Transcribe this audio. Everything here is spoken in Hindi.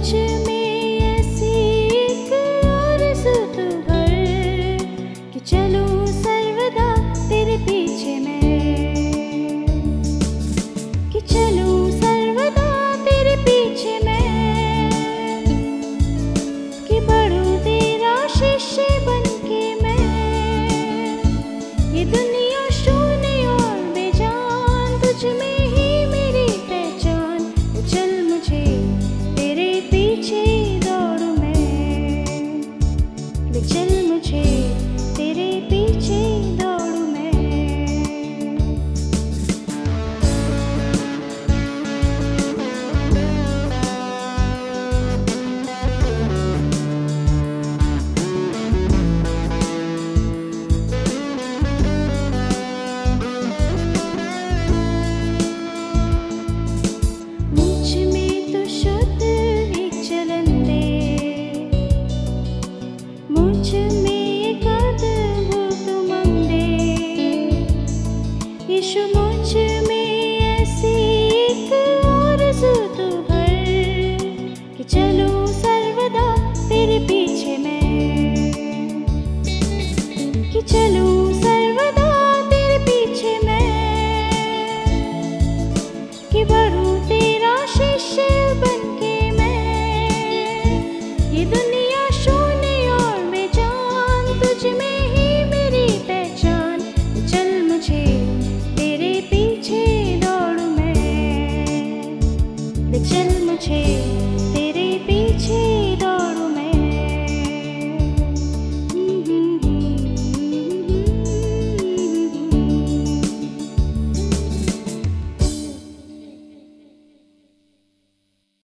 you. इस मुझमें ऐसी एक